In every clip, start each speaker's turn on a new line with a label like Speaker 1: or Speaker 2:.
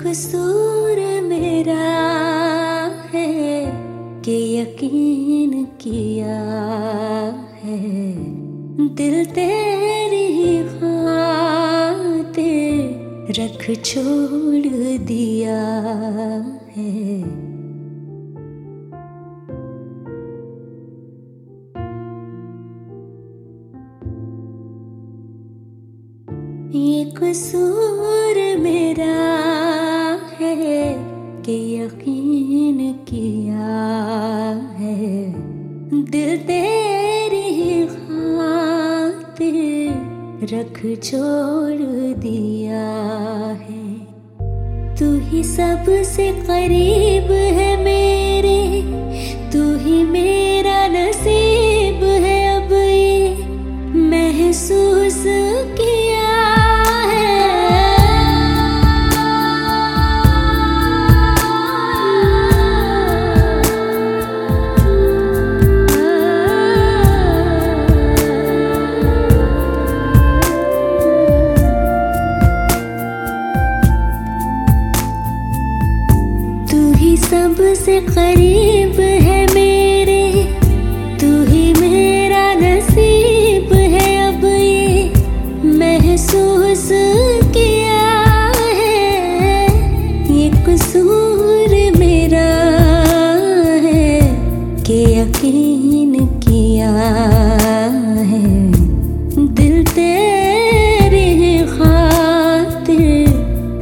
Speaker 1: कसूर मेरा है कि यकीन किया है। दिल तेरी खातिर रख छोड़ दिया है। ये कसूर मेरा कि यकीन किया है। दिल तेरी खातिर रख छोड़ दिया है। तू ही सबसे करीब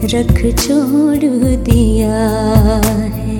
Speaker 1: रख छोड़ दिया है।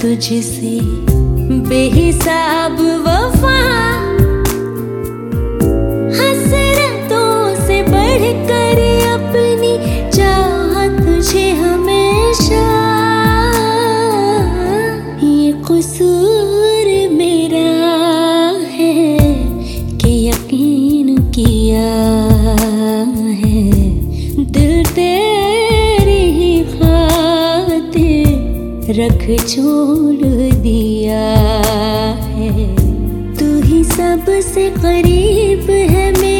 Speaker 1: तुझसे बेहिसाब वफा रख छोड़ दिया है। तू ही सबसे करीब है मेरे